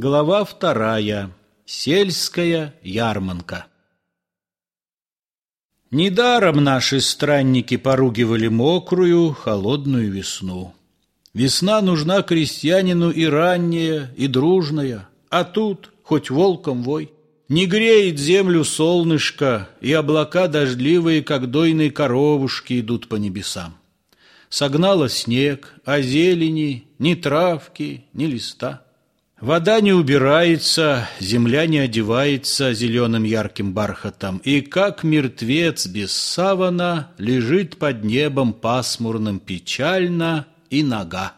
Глава вторая. Сельская ярманка. Недаром наши странники поругивали мокрую, холодную весну. Весна нужна крестьянину и ранняя, и дружная, а тут хоть волком вой. Не греет землю солнышко, и облака дождливые, как дойные коровушки, идут по небесам. Согнало снег, а зелени ни травки, ни листа. Вода не убирается, земля не одевается зеленым ярким бархатом, и как мертвец без савана лежит под небом пасмурным печально и нога.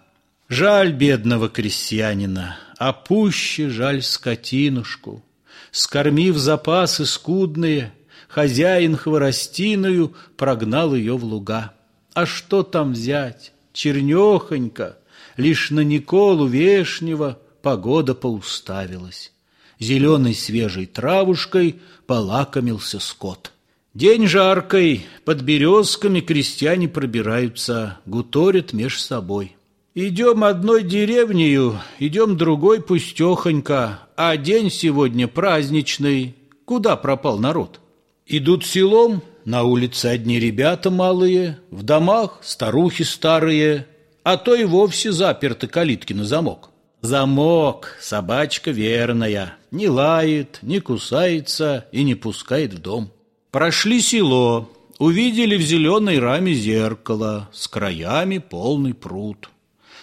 Жаль бедного крестьянина, а пуще жаль скотинушку. Скормив запасы скудные, хозяин хворостиную прогнал ее в луга. А что там взять? Чернехонько, лишь на Николу Вешнего погода поуставилась. Зеленой свежей травушкой полакомился скот. День жаркой, под березками крестьяне пробираются, гуторят меж собой. Идем одной деревнею, идем другой пустехонько, а день сегодня праздничный. Куда пропал народ? Идут селом, на улице одни ребята малые, в домах старухи старые, а то и вовсе заперты калитки на замок. Замок, собачка верная, не лает, не кусается и не пускает в дом. Прошли село, увидели в зеленой раме зеркало, с краями полный пруд.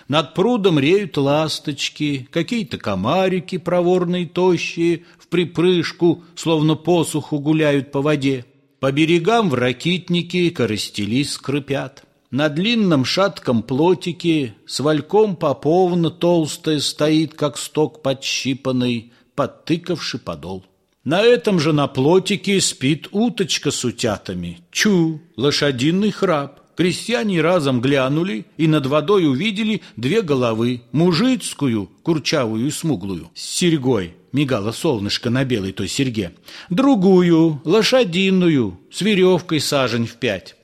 Над прудом реют ласточки, какие-то комарики проворные, тощие, в припрыжку, словно посуху гуляют по воде. По берегам в ракитники коростели скрипят. На длинном шатком плотике с вальком поповна толстая стоит, как сток подщипанный, подтыкавший подол. На этом же на плотике спит уточка с утятами. Чу, лошадиный храп. Крестьяне разом глянули и над водой увидели две головы, мужицкую, курчавую и смуглую, с серьгой, мигало солнышко на белой той серьге, другую, лошадиную, с веревкой сажень в пять.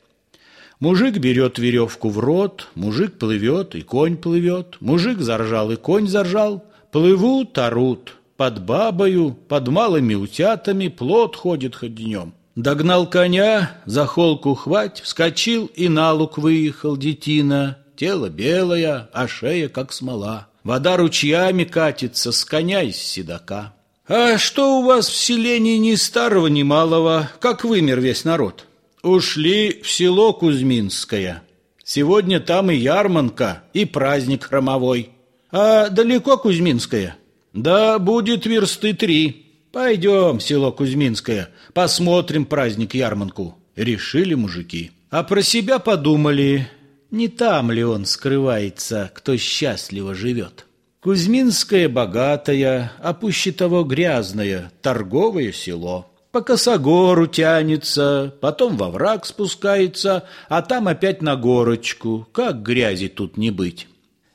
Мужик берет веревку в рот, мужик плывет, и конь плывет, мужик заржал, и конь заржал, плывут, орут, под бабою, под малыми утятами плод ходит хоть днем. Догнал коня, за холку хвать, вскочил и на луг выехал детина. Тело белое, а шея как смола. Вода ручьями катится с коня из седока. А что у вас в селении ни старого, ни малого, как вымер весь народ? Ушли в село Кузьминское. Сегодня там и ярманка, и праздник хромовой. А далеко Кузьминское? Да будет версты три. «Пойдем, село Кузьминское, посмотрим праздник-ярманку», — решили мужики. А про себя подумали, не там ли он скрывается, кто счастливо живет. Кузьминское богатое, а пуще того грязное, торговое село. По косогору тянется, потом во враг спускается, а там опять на горочку. Как грязи тут не быть?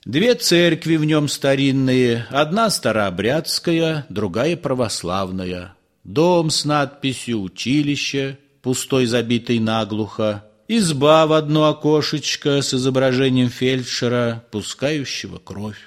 Две церкви в нем старинные, одна старообрядская, другая православная. Дом с надписью «Училище», пустой забитый наглухо, изба в одно окошечко с изображением фельдшера, пускающего кровь.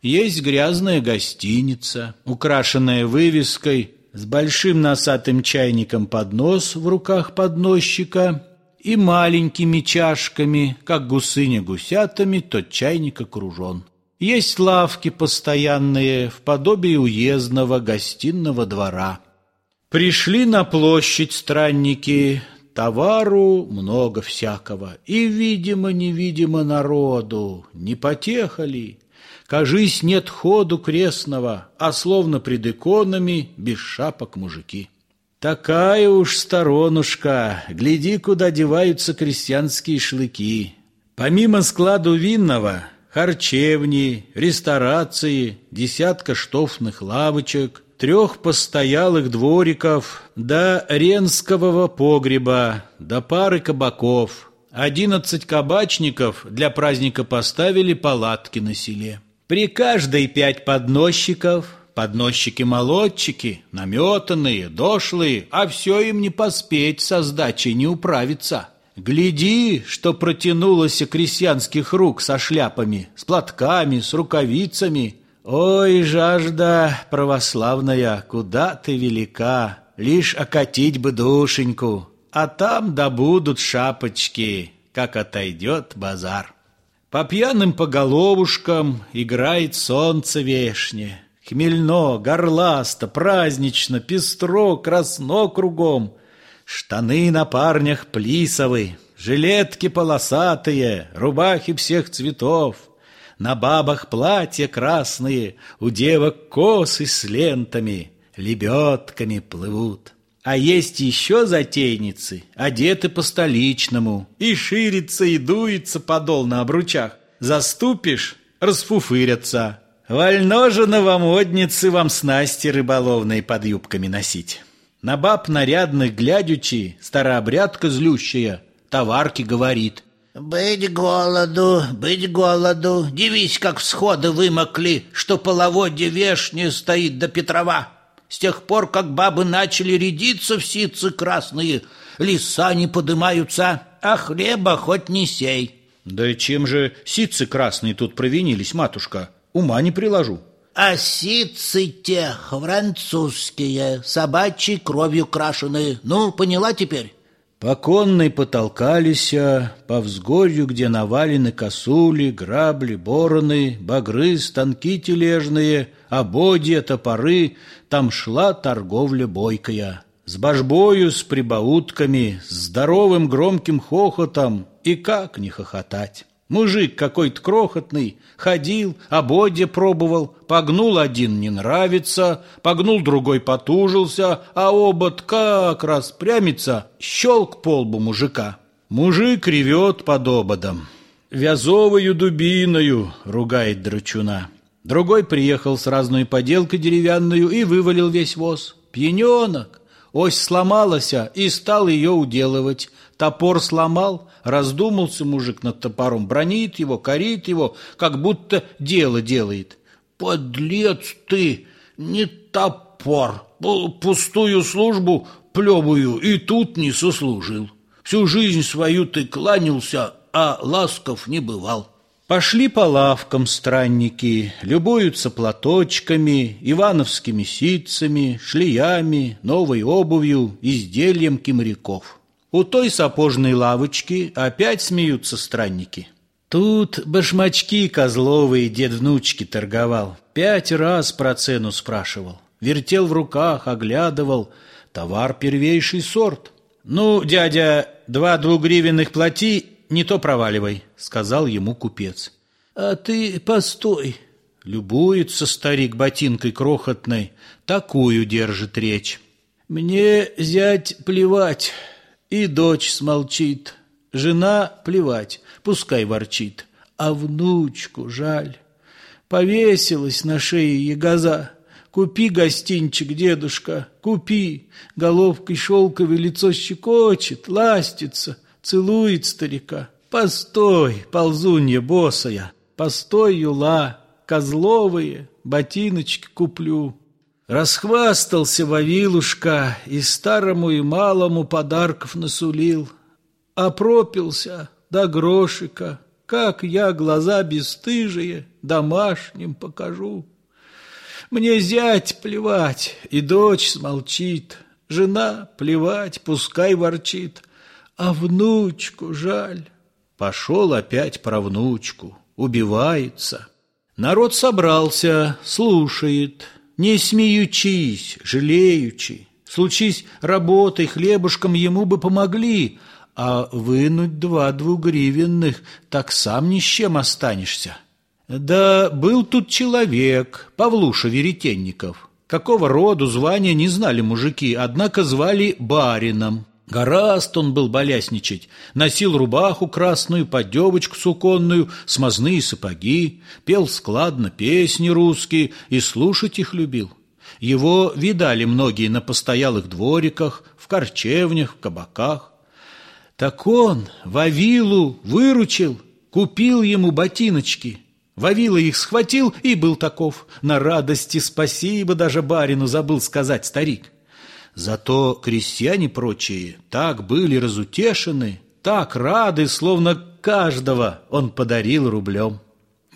Есть грязная гостиница, украшенная вывеской, с большим носатым чайником поднос в руках подносчика и маленькими чашками, как гусыня гусятами, тот чайник окружен. Есть лавки постоянные в подобии уездного гостиного двора. Пришли на площадь странники, товару много всякого, и, видимо-невидимо, народу, не потехали. Кажись, нет ходу крестного, а словно пред иконами без шапок мужики. Такая уж сторонушка, гляди, куда деваются крестьянские шлыки. Помимо складу винного, харчевни, ресторации, десятка штофных лавочек, трех постоялых двориков, до ренскового погреба, до пары кабаков. Одиннадцать кабачников для праздника поставили палатки на селе. При каждой пять подносчиков, Подносчики-молодчики, наметанные, дошлые, а все им не поспеть со сдачей не управиться. Гляди, что протянулось крестьянских рук со шляпами, с платками, с рукавицами. Ой, жажда православная, куда ты велика, Лишь окатить бы душеньку, а там добудут шапочки, Как отойдет базар. По пьяным поголовушкам играет солнце вешне, Хмельно, горласто, празднично, пестро, красно кругом. Штаны на парнях плисовы, жилетки полосатые, рубахи всех цветов. На бабах платья красные, у девок косы с лентами, лебедками плывут. А есть еще затейницы, одеты по-столичному, и ширится, и дуется подол на обручах. Заступишь — расфуфырятся. Вольно же новомодницы вам снасти рыболовные под юбками носить. На баб нарядных глядючи, старообрядка злющая, товарки говорит. «Быть голоду, быть голоду, дивись, как всходы вымокли, что половодье вешнее стоит до Петрова. С тех пор, как бабы начали рядиться в ситцы красные, леса не подымаются, а хлеба хоть не сей». Да чем же ситцы красные тут провинились, матушка? Ума не приложу. А ситцы те французские, собачьей кровью крашеные. Ну, поняла теперь? По конной потолкались, по взгорью, где навалены косули, грабли, бороны, багры, станки тележные, ободья, топоры, там шла торговля бойкая. С божбою, с прибаутками, с здоровым громким хохотом, и как не хохотать. Мужик какой-то крохотный, ходил, ободья пробовал, погнул один не нравится, погнул другой потужился, а обод как распрямится, щелк по лбу мужика. Мужик ревет под ободом. «Вязовою дубиною!» — ругает драчуна. Другой приехал с разной поделкой деревянную и вывалил весь воз. Пьяненок! Ось сломалась, и стал ее уделывать. Топор сломал, раздумался мужик над топором, бронит его, корит его, как будто дело делает. «Подлец ты! Не топор! Пустую службу плевую и тут не сослужил. Всю жизнь свою ты кланялся, а ласков не бывал». Пошли по лавкам странники, любуются платочками, ивановскими ситцами, шлиями, новой обувью, изделием кимряков. У той сапожной лавочки опять смеются странники. Тут башмачки козловые дед внучки торговал. Пять раз про цену спрашивал. Вертел в руках, оглядывал. Товар первейший сорт. «Ну, дядя, два двугривенных плати не то проваливай», — сказал ему купец. «А ты постой». Любуется старик ботинкой крохотной, такую держит речь. «Мне зять плевать, и дочь смолчит, жена плевать, пускай ворчит, а внучку жаль. Повесилась на шее ягоза». Купи гостинчик, дедушка, купи. Головкой шелковой лицо щекочет, ластится целует старика. Постой, ползунья босая, постой, юла, козловые, ботиночки куплю. Расхвастался Вавилушка и старому и малому подарков насулил, а пропился до грошика, как я глаза бесстыжие домашним покажу. Мне зять плевать, и дочь смолчит, жена плевать, пускай ворчит, а внучку жаль. Пошел опять про внучку, убивается. Народ собрался, слушает, не смеючись, жалеючи. Случись работой, хлебушком ему бы помогли, а вынуть два двугривенных, так сам ни с чем останешься. Да был тут человек, Павлуша Веретенников. Какого роду, звания не знали мужики, однако звали барином. Гораст он был болясничать, носил рубаху красную, поддевочку суконную, смазные сапоги, пел складно песни русские и слушать их любил. Его видали многие на постоялых двориках, в корчевнях, в кабаках. Так он Вавилу выручил, купил ему ботиночки. Вавила их схватил и был таков. На радости спасибо даже барину забыл сказать старик. Зато крестьяне прочие так были разутешены, так рады, словно каждого он подарил рублем.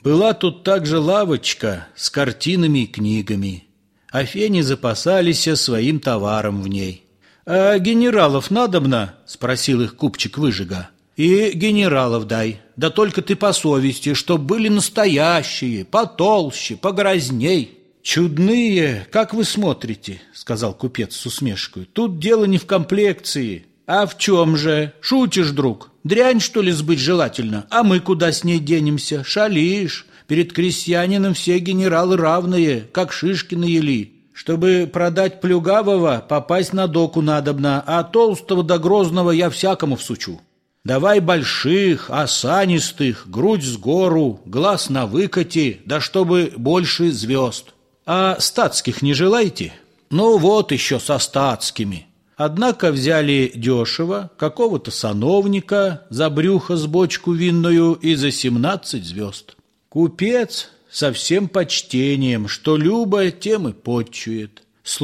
Была тут также лавочка с картинами и книгами. А фени запасались своим товаром в ней. «А генералов надобно?» — спросил их купчик выжига. «И генералов дай, да только ты по совести, чтоб были настоящие, потолще, погрозней». «Чудные, как вы смотрите?» — сказал купец с усмешкой. «Тут дело не в комплекции, а в чем же? Шутишь, друг? Дрянь, что ли, сбыть желательно? А мы куда с ней денемся? Шалишь. Перед крестьянином все генералы равные, как шишки на ели. Чтобы продать плюгавого, попасть на доку надобно, а толстого да грозного я всякому всучу. Давай больших, осанистых, грудь с гору, глаз на выкате, да чтобы больше звезд. А статских не желаете? Ну вот еще со статскими. Однако взяли дешево какого-то сановника за брюхо с бочку винную и за семнадцать звезд. Купец со всем почтением, что любо, тем и подчует. С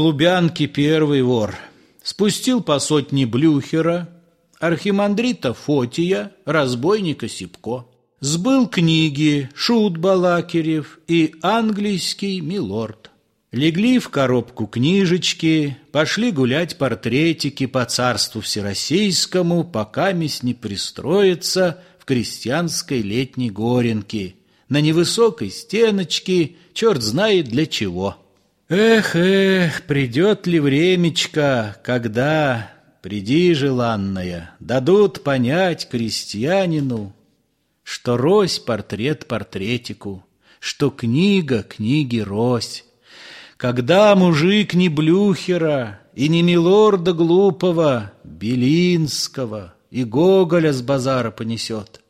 первый вор. Спустил по сотне блюхера, архимандрита Фотия, разбойника Сипко. Сбыл книги Шут Балакирев и английский милорд. Легли в коробку книжечки, пошли гулять портретики по царству всероссийскому, пока месть не пристроится в крестьянской летней горенке, на невысокой стеночке, черт знает для чего. Эх, эх, придет ли времечко, когда, приди, желанная, дадут понять крестьянину, что рось портрет портретику, что книга книги рось, когда мужик не Блюхера и не милорда глупого, Белинского и Гоголя с базара понесет.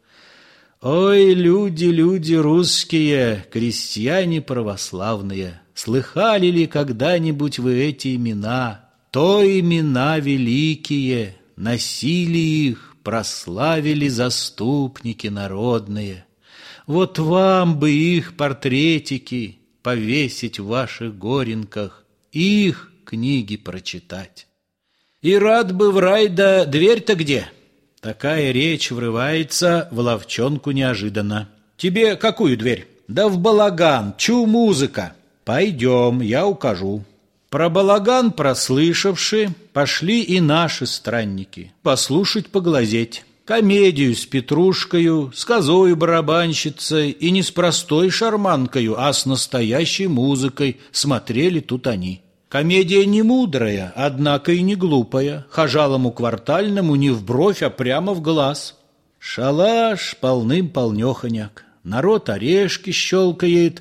Ой, люди, люди русские, крестьяне православные, Слыхали ли когда-нибудь вы эти имена? То имена великие, носили их, прославили заступники народные. Вот вам бы их портретики, повесить в ваших горенках, их книги прочитать. И рад бы в рай, да дверь-то где? Такая речь врывается в ловчонку неожиданно. Тебе какую дверь? Да в балаган, чу музыка. Пойдем, я укажу. Про балаган прослышавши, пошли и наши странники. Послушать, поглазеть комедию с Петрушкою, с козою барабанщицей и не с простой шарманкою, а с настоящей музыкой смотрели тут они. Комедия не мудрая, однако и не глупая, хожалому квартальному не в бровь, а прямо в глаз. Шалаш полным-полнеханяк, народ орешки щелкает,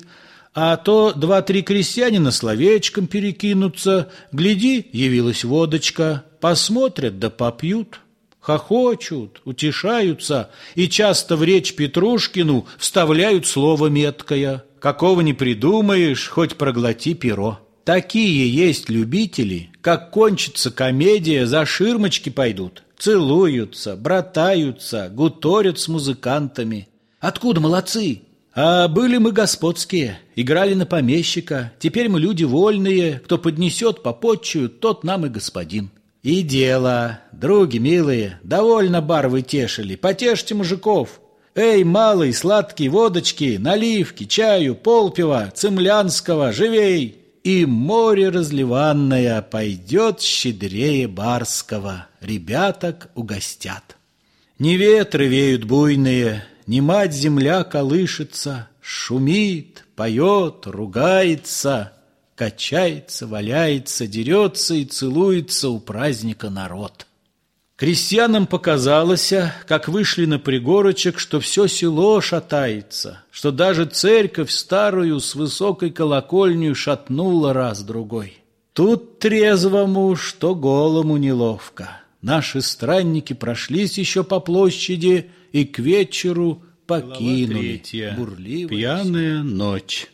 а то два-три крестьянина словечком перекинутся, гляди, явилась водочка, посмотрят да попьют хохочут, утешаются и часто в речь Петрушкину вставляют слово меткое. Какого не придумаешь, хоть проглоти перо. Такие есть любители, как кончится комедия, за ширмочки пойдут. Целуются, братаются, гуторят с музыкантами. Откуда молодцы? А были мы господские, играли на помещика. Теперь мы люди вольные, кто поднесет попотчую, тот нам и господин. И дело, други милые, довольно бар вы тешили, потешьте мужиков. Эй, малый, сладкий, водочки, наливки, чаю, полпива, цемлянского, живей! И море разливанное пойдет щедрее барского, ребяток угостят. Не ветры веют буйные, не мать-земля колышется, шумит, поет, ругается — Качается, валяется, дерется и целуется у праздника народ. Крестьянам показалось, как вышли на пригорочек, что все село шатается, что даже церковь старую с высокой колокольню шатнула раз-другой. Тут трезвому, что голому неловко. Наши странники прошлись еще по площади и к вечеру покинули бурливость. Пьяная ночь.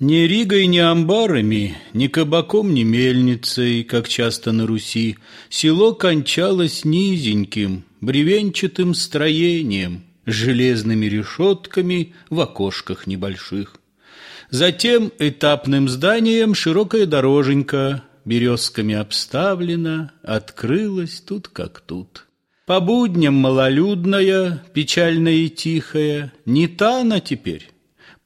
Ни Ригой, ни амбарами, ни кабаком, ни мельницей, как часто на Руси, село кончалось низеньким, бревенчатым строением, с железными решетками в окошках небольших. Затем этапным зданием широкая дороженька, березками обставлена, открылась тут как тут. По будням малолюдная, печальная и тихая, Не та она теперь.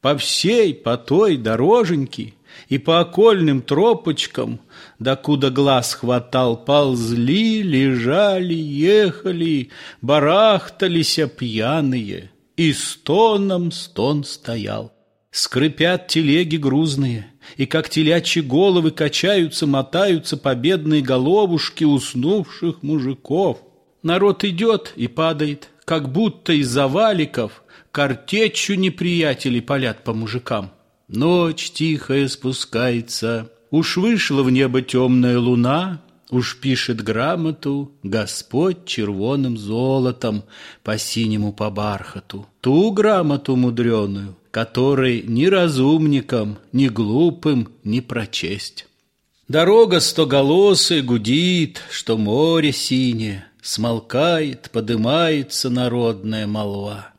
По всей, по той дороженьке И по окольным тропочкам, Докуда глаз хватал, ползли, лежали, ехали, Барахтались пьяные, И стоном стон стоял. Скрипят телеги грузные, И как телячьи головы Качаются, мотаются победные головушки Уснувших мужиков — Народ идет и падает, как будто из-за валиков Картечью неприятелей палят по мужикам. Ночь тихая спускается, Уж вышла в небо темная луна, Уж пишет грамоту Господь червоным золотом По синему по бархату. Ту грамоту мудреную, Которой ни разумникам, ни глупым не прочесть. Дорога стоголосая гудит, Что море синее, Смолкает, подымается народная молва.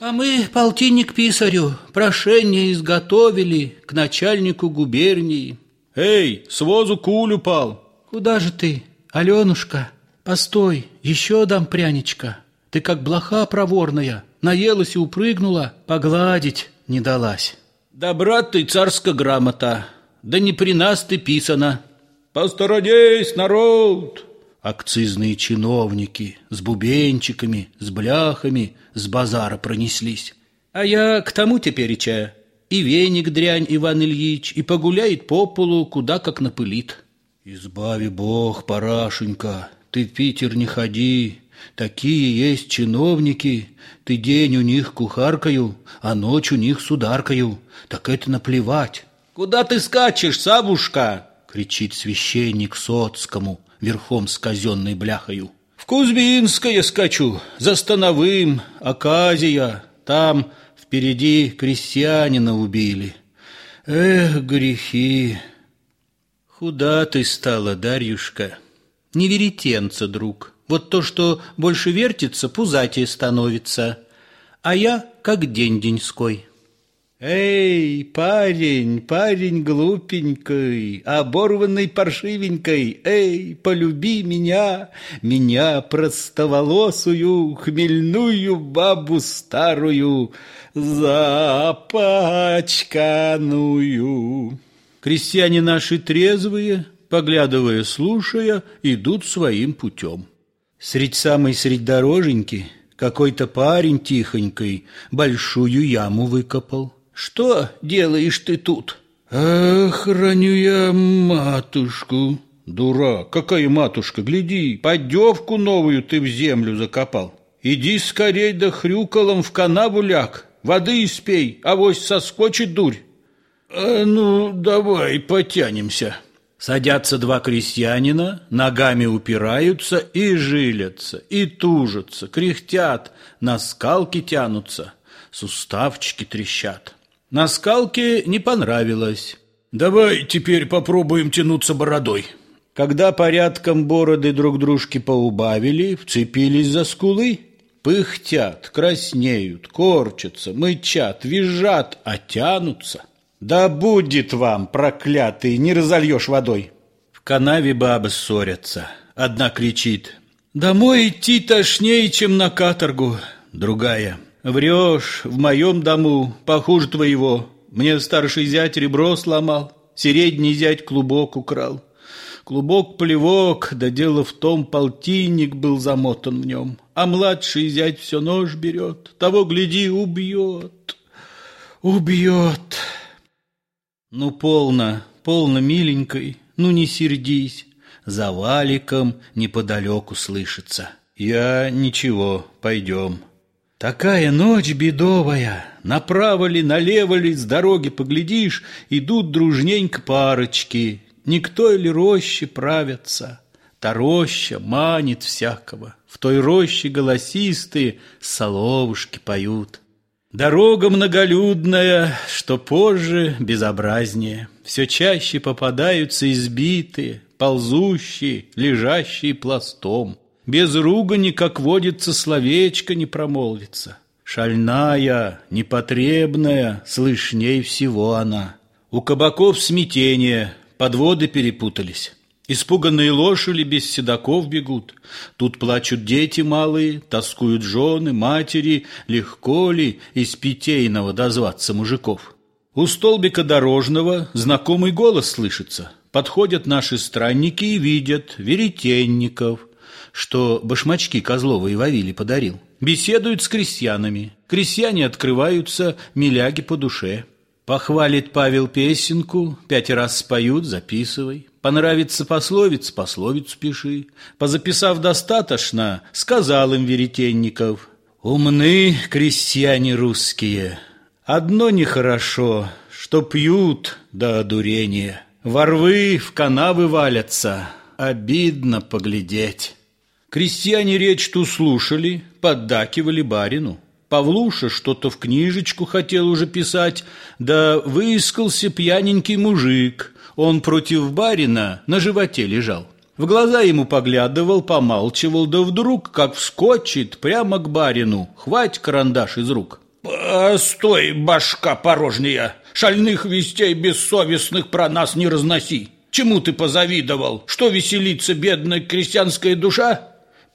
А мы, полтинник писарю, прошение изготовили к начальнику губернии. Эй, с возу куль упал. Куда же ты, Аленушка? Постой, еще дам пряничка. Ты как блоха проворная, наелась и упрыгнула, погладить не далась. Да, брат ты, царская грамота, да не при нас ты писана. Посторонись, народ! Акцизные чиновники с бубенчиками, с бляхами с базара пронеслись. А я к тому тепереча. И веник дрянь Иван Ильич, и погуляет по полу, куда как напылит. Избави Бог, Парашенька, ты в Питер не ходи. Такие есть чиновники, ты день у них кухаркою, а ночь у них сударкою. Так это наплевать. Куда ты скачешь, Сабушка? кричит священник Соцкому верхом с казенной бляхою. В Кузьминское скачу, за Становым, Аказия, там впереди крестьянина убили. Эх, грехи! Худа ты стала, Дарьюшка. Не веретенца, друг. Вот то, что больше вертится, пузатее становится. А я как день деньской. Эй, парень, парень глупенький, оборванный паршивенькой, эй, полюби меня, меня простоволосую, хмельную бабу старую, запачканную. Крестьяне наши трезвые, поглядывая, слушая, идут своим путем. Средь самой средь дороженьки какой-то парень тихонькой большую яму выкопал. Что делаешь ты тут? Охраню я матушку. Дурак, какая матушка, гляди, поддевку новую ты в землю закопал. Иди скорей да хрюкалом в канаву ляг, воды испей, авось соскочит дурь. А ну, давай потянемся. Садятся два крестьянина, ногами упираются и жилятся, и тужатся, кряхтят, на скалки тянутся, суставчики трещат. На скалке не понравилось. «Давай теперь попробуем тянуться бородой». Когда порядком бороды друг дружки поубавили, вцепились за скулы, пыхтят, краснеют, корчатся, мычат, визжат, а тянутся. Да будет вам, проклятый, не разольешь водой. В канаве бабы ссорятся. Одна кричит, «Домой идти тошнее, чем на каторгу». Другая, Врешь, в моем дому, похуже твоего. Мне старший зять ребро сломал, средний зять клубок украл. Клубок-плевок, да дело в том, полтинник был замотан в нем, а младший зять все нож берет, того, гляди, убьет, убьет. Ну, полно, полно, миленькой, ну не сердись, за валиком неподалеку слышится. Я ничего, пойдем. Такая ночь бедовая, направо ли, налево ли, с дороги поглядишь, идут дружненько парочки, никто или роще правятся. Та роща манит всякого, в той роще голосистые соловушки поют. Дорога многолюдная, что позже безобразнее, все чаще попадаются избитые, ползущие, лежащие пластом. Без ругани, как водится, словечко не промолвится. Шальная, непотребная, слышней всего она. У кабаков смятение, подводы перепутались. Испуганные лошади без седаков бегут. Тут плачут дети малые, тоскуют жены, матери. Легко ли из питейного дозваться мужиков? У столбика дорожного знакомый голос слышится. Подходят наши странники и видят веретенников, что башмачки Козлова и Вавиле подарил. Беседуют с крестьянами. Крестьяне открываются, миляги по душе. Похвалит Павел песенку, пять раз споют, записывай. Понравится пословиц, пословицу пиши. Позаписав достаточно, сказал им Веретенников. Умны крестьяне русские. Одно нехорошо, что пьют до одурения. Ворвы в канавы валятся, обидно поглядеть. Крестьяне речь ту слушали, поддакивали барину. Павлуша что-то в книжечку хотел уже писать, да выискался пьяненький мужик. Он против барина на животе лежал. В глаза ему поглядывал, помалчивал, да вдруг, как вскочит прямо к барину, хвать карандаш из рук. «Стой, башка порожняя! Шальных вестей бессовестных про нас не разноси! Чему ты позавидовал? Что веселится бедная крестьянская душа?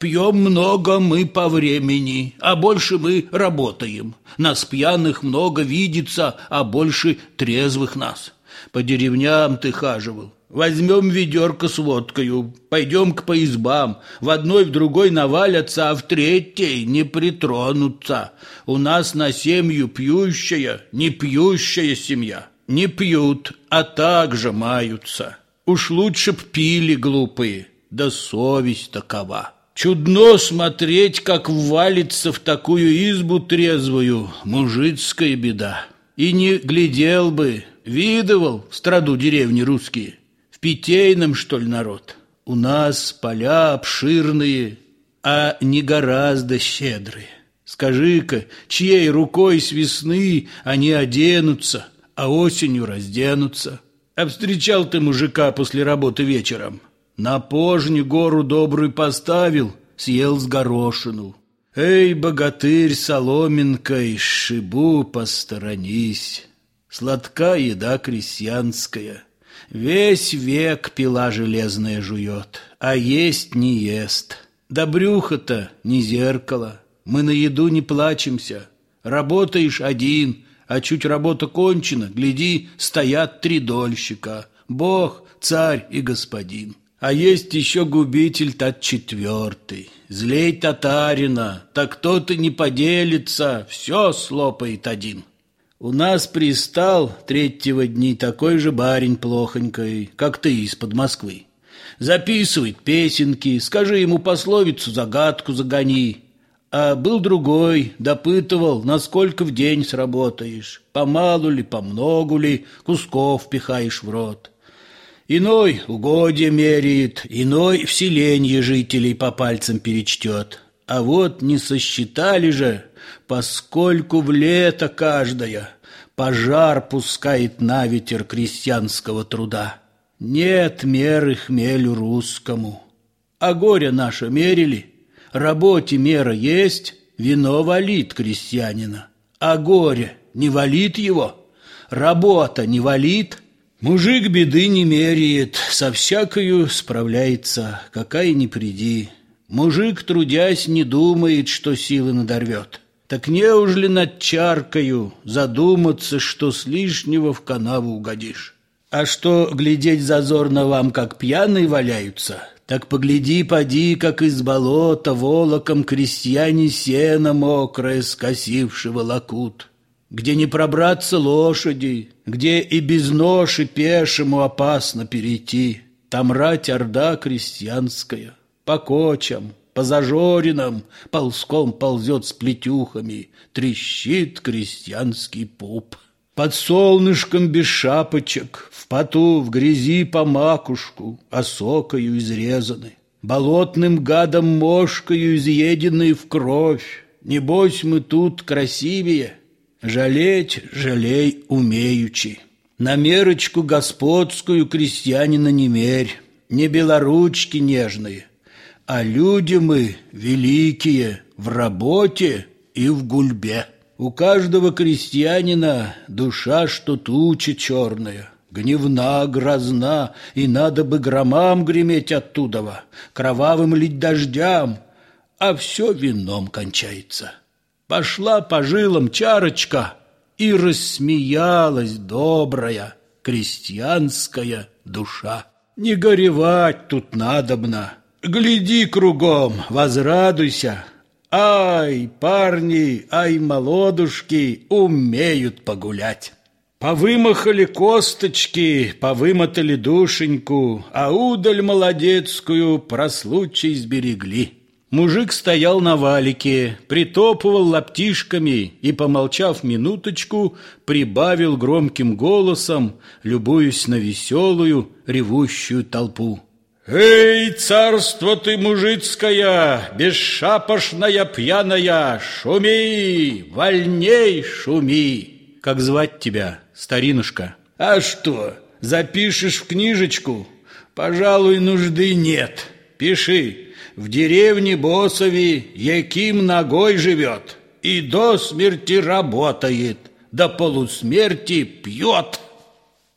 Пьем много мы по времени, а больше мы работаем. Нас пьяных много видится, а больше трезвых нас. По деревням ты хаживал. Возьмем ведерко с водкою, пойдем к по избам. В одной, в другой навалятся, а в третьей не притронутся. У нас на семью пьющая, не пьющая семья. Не пьют, а также маются. Уж лучше б пили глупые, да совесть такова. Чудно смотреть, как валится в такую избу трезвую мужицкая беда. И не глядел бы, видывал в страду деревни русские. В питейном, что ли, народ? У нас поля обширные, а не гораздо щедрые. Скажи-ка, чьей рукой с весны они оденутся, а осенью разденутся? Обстречал ты мужика после работы вечером? На пожне гору добрую поставил, съел с горошину. Эй, богатырь соломинкой, шибу посторонись. Сладка еда крестьянская. Весь век пила железная жует, а есть не ест. Да брюхо-то не зеркало, мы на еду не плачемся. Работаешь один, а чуть работа кончена, гляди, стоят три дольщика. Бог, царь и господин. А есть еще губитель тот четвертый. Злей татарина, так кто-то не поделится, все слопает один. У нас пристал третьего дни такой же барин плохонькой, как ты из-под Москвы. Записывает песенки, скажи ему пословицу, загадку загони. А был другой, допытывал, насколько в день сработаешь, помалу ли, помногу ли, кусков пихаешь в рот. Иной угодья меряет, иной вселенье жителей по пальцам перечтет. А вот не сосчитали же, поскольку в лето каждая пожар пускает на ветер крестьянского труда. Нет меры хмелю русскому. А горе наше мерили, работе мера есть, вино валит крестьянина. А горе не валит его, работа не валит – Мужик беды не меряет, со всякою справляется, какая ни приди. Мужик, трудясь, не думает, что силы надорвет. Так неужели над чаркою задуматься, что с лишнего в канаву угодишь? А что глядеть зазорно вам, как пьяные валяются, так погляди, поди, как из болота волоком крестьяне сено мокрое скосившего лакут где не пробраться лошади, где и без ноши пешему опасно перейти. Там рать орда крестьянская, по кочам, по зажоринам ползком ползет с плетюхами, трещит крестьянский пуп. Под солнышком без шапочек, в поту, в грязи по макушку, осокою изрезаны, болотным гадом мошкою изъеденные в кровь. Небось мы тут красивее, Жалеть, жалей умеючи. На мерочку господскую крестьянина не мерь, Не белоручки нежные, А люди мы великие В работе и в гульбе. У каждого крестьянина душа, что туча черная, Гневна, грозна, и надо бы громам греметь оттудова, кровавым лить дождям, а все вином кончается. Пошла по жилам чарочка, и рассмеялась добрая крестьянская душа. Не горевать тут надобно, гляди кругом, возрадуйся. Ай, парни, ай, молодушки, умеют погулять. Повымахали косточки, повымотали душеньку, а удаль молодецкую про случай сберегли. Мужик стоял на валике, притопывал лаптишками и, помолчав минуточку, прибавил громким голосом, любуясь на веселую, ревущую толпу. «Эй, царство ты мужицкое, бесшапошная пьяная, шуми, вольней шуми!» «Как звать тебя, старинушка?» «А что, запишешь в книжечку? Пожалуй, нужды нет. Пиши, в деревне Босови Яким ногой живет и до смерти работает, до полусмерти пьет.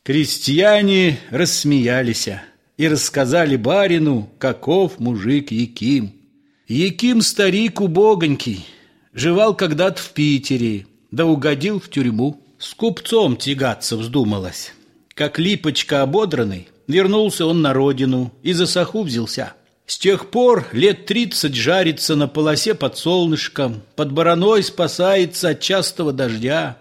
Крестьяне рассмеялись и рассказали барину, каков мужик Яким. Яким старик убогонький, живал когда-то в Питере, да угодил в тюрьму. С купцом тягаться вздумалось. Как липочка ободранный, вернулся он на родину и за саху взялся. С тех пор лет тридцать жарится на полосе под солнышком, под бараной спасается от частого дождя,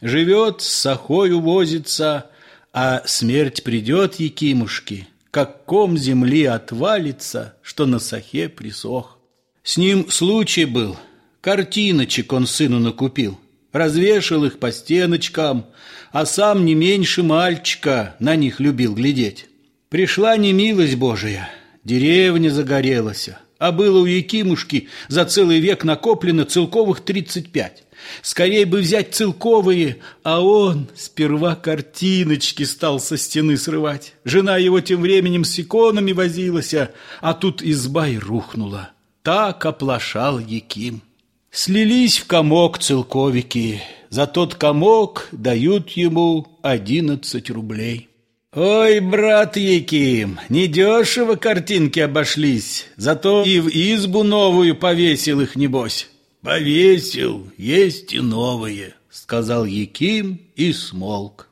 живет, с сахою возится, а смерть придет Якимушке, как ком земли отвалится, что на сахе присох. С ним случай был, картиночек он сыну накупил, развешал их по стеночкам, а сам не меньше мальчика на них любил глядеть. Пришла немилость Божия — Деревня загорелась, а было у Якимушки за целый век накоплено целковых тридцать пять. Скорее бы взять целковые, а он сперва картиночки стал со стены срывать. Жена его тем временем с иконами возилась, а тут изба и рухнула. Так оплошал Яким. Слились в комок целковики, за тот комок дают ему одиннадцать рублей. Ой, брат Яким, недешево картинки обошлись, зато и в избу новую повесил их, небось. Повесил, есть и новые, сказал Яким и смолк.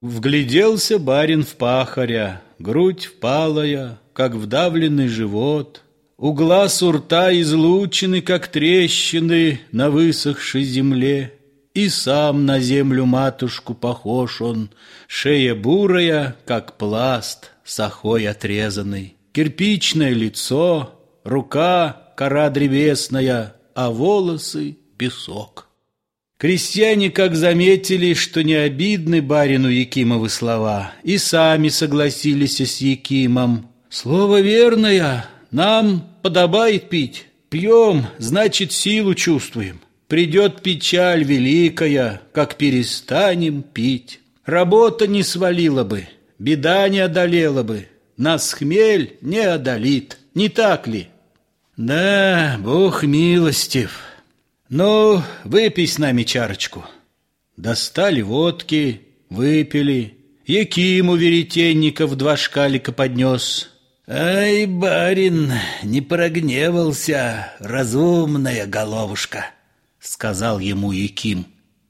Вгляделся барин в пахаря, грудь впалая, как вдавленный живот, у глаз у рта излучены, как трещины на высохшей земле. И сам на землю матушку похож он, Шея бурая, как пласт, сахой отрезанный. Кирпичное лицо, рука, кора древесная, А волосы — песок. Крестьяне, как заметили, что не обидны барину Якимовы слова, И сами согласились с Якимом. Слово верное, нам подобает пить. Пьем, значит, силу чувствуем. Придет печаль великая, как перестанем пить. Работа не свалила бы, беда не одолела бы, нас хмель не одолит, не так ли? Да, Бог милостив. Ну, выпей с нами чарочку. Достали водки, выпили. Якиму Веретенников два шкалика поднес. Ай, барин, не прогневался, разумная головушка сказал ему Яким.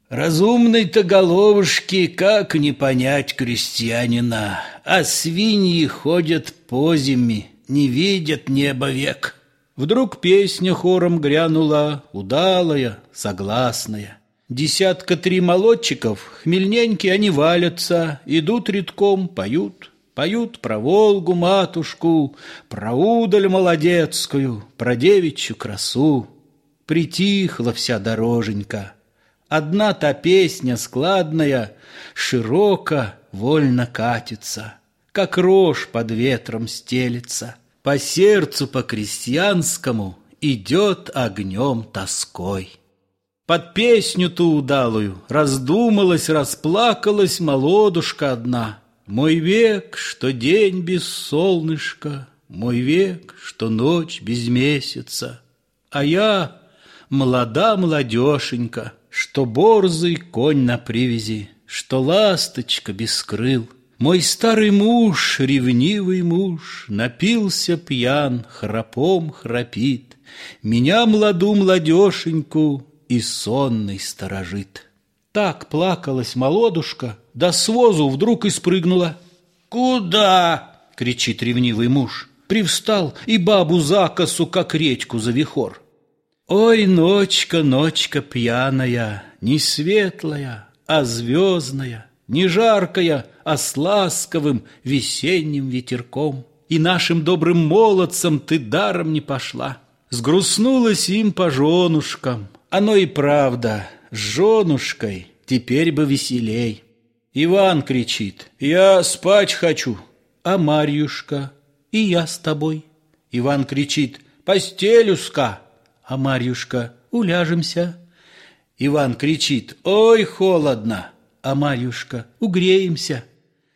Разумной-то головушки, как не понять крестьянина, а свиньи ходят по зиме, не видят неба век. Вдруг песня хором грянула, удалая, согласная. Десятка три молодчиков, хмельненькие они валятся, идут редком, поют. Поют про Волгу матушку, про удаль молодецкую, про девичью красу. Притихла вся дороженька. Одна та песня складная, Широко, вольно катится, Как рожь под ветром стелится, По сердцу по-крестьянскому Идет огнем тоской. Под песню ту удалую Раздумалась, расплакалась молодушка одна. Мой век, что день без солнышка, Мой век, что ночь без месяца, А я молода молодешенька, Что борзый конь на привязи, Что ласточка без крыл. Мой старый муж, ревнивый муж, Напился пьян, храпом храпит, Меня, младу младешеньку, И сонный сторожит. Так плакалась молодушка, Да с возу вдруг и спрыгнула. «Куда?» — кричит ревнивый муж. Привстал и бабу за косу, как редьку за вихор. Ой, ночка, ночка пьяная, Не светлая, а звездная, Не жаркая, а с ласковым весенним ветерком. И нашим добрым молодцам ты даром не пошла. Сгрустнулась им по женушкам. Оно и правда, с женушкой теперь бы веселей. Иван кричит, я спать хочу. А Марьюшка, и я с тобой. Иван кричит, постелюшка. А Марьюшка, уляжемся. Иван кричит, ой, холодно. А Марьюшка, угреемся.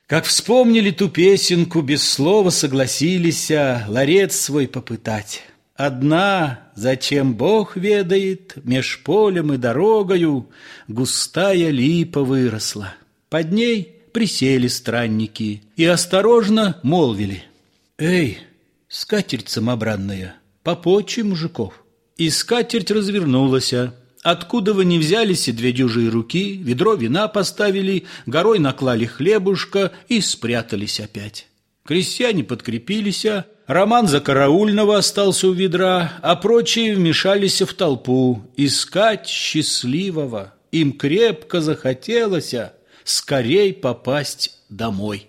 Как вспомнили ту песенку, без слова согласились ларец свой попытать. Одна, зачем Бог ведает, меж полем и дорогою густая липа выросла. Под ней присели странники и осторожно молвили. «Эй, скатерть самобранная, попочи мужиков!» И скатерть развернулась. Откуда вы не взялись и две дюжие руки, ведро вина поставили, горой наклали хлебушка и спрятались опять. Крестьяне подкрепились, Роман за караульного остался у ведра, а прочие вмешались в толпу искать счастливого. Им крепко захотелось скорей попасть домой.